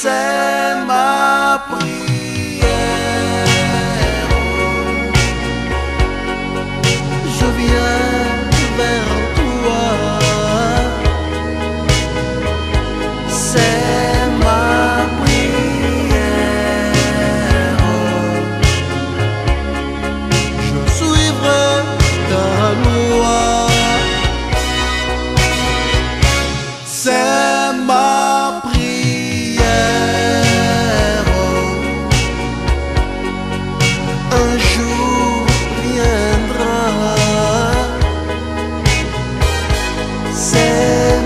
c'est ma prière.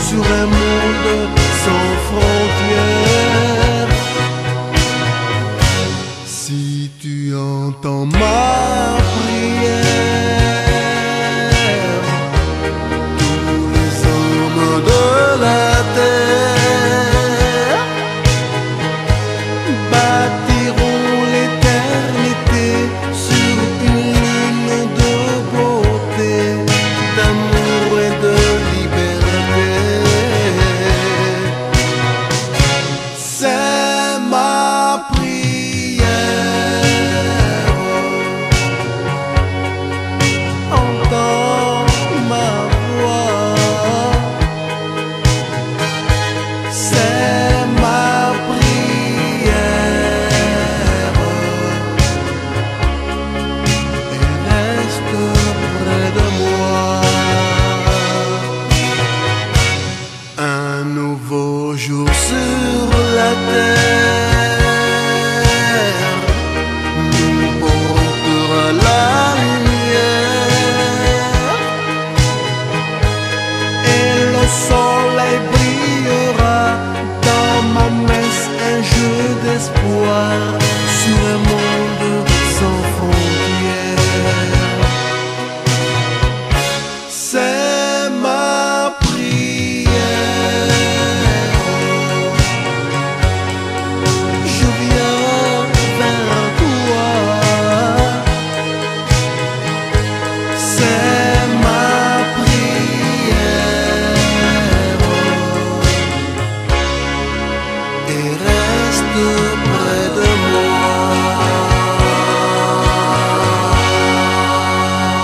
sur un monde sans frontières. Si tu entends ma prière, tous les hommes de la terre. jour sur la terre nous portera la lumière. Et le soleil brillera dans ma messe un jeu d'espoir sur un monde